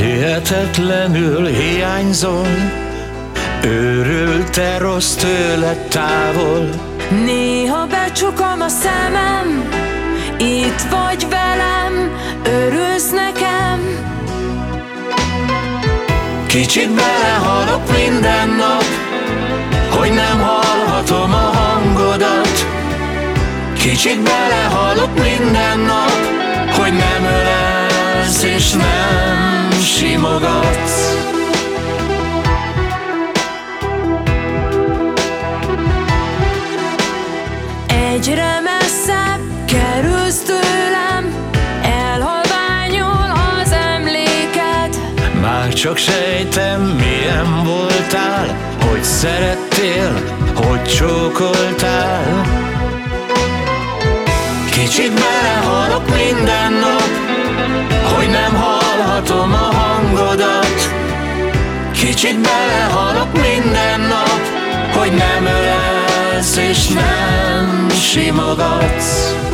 Hihetetlenül hiányzol Őrült-e rossz tőled távol? Néha becsukom a szemem Itt vagy velem Örülsz nekem. Kicsit belehalok minden nap Hogy nem hallhatom a hangodat. Kicsit belehalok minden nap Hogy nem ölelsz és nem csak sejtem milyen voltál Hogy szerettél, hogy csókoltál. Kicsit belehalok minden nap Hogy nem hallhatom a hangodat. Kicsit belehalok minden nap Hogy nem ölelsz és nem simogatsz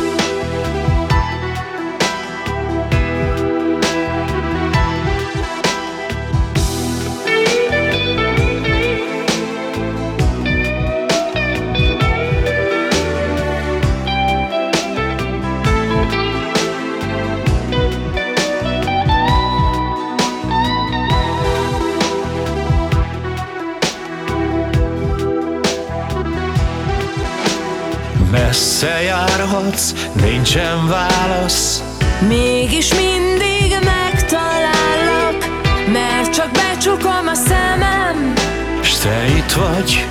Messze járhatsz, nincsen válasz. Mégis mindig megtalállak Mert csak becsukom a szemem. S te itt vagy,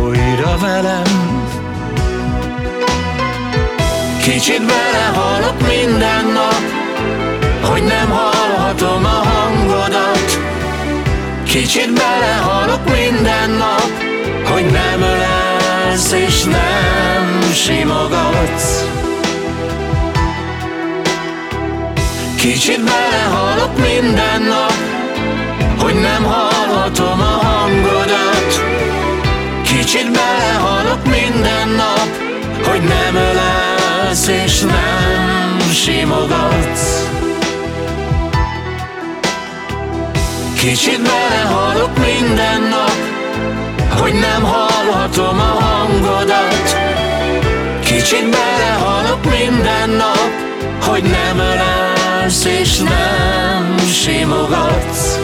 újra velem. Kicsit belehalok minden nap Hogy nem hallhatom a hangodat. Kicsit belehalok minden nap Hogy nem ölelsz és nem simogatsz. Kicsit belehalok minden nap Hogy nem hallhatom a hangodat. Kicsit belehalok minden nap Hogy nem ölelsz és nem simogatsz. Kicsit belehalok minden nap Hogy nem hallhatom a hangodat Kicsit belehalok minden nap Hogy nem ölelsz és nem simogatsz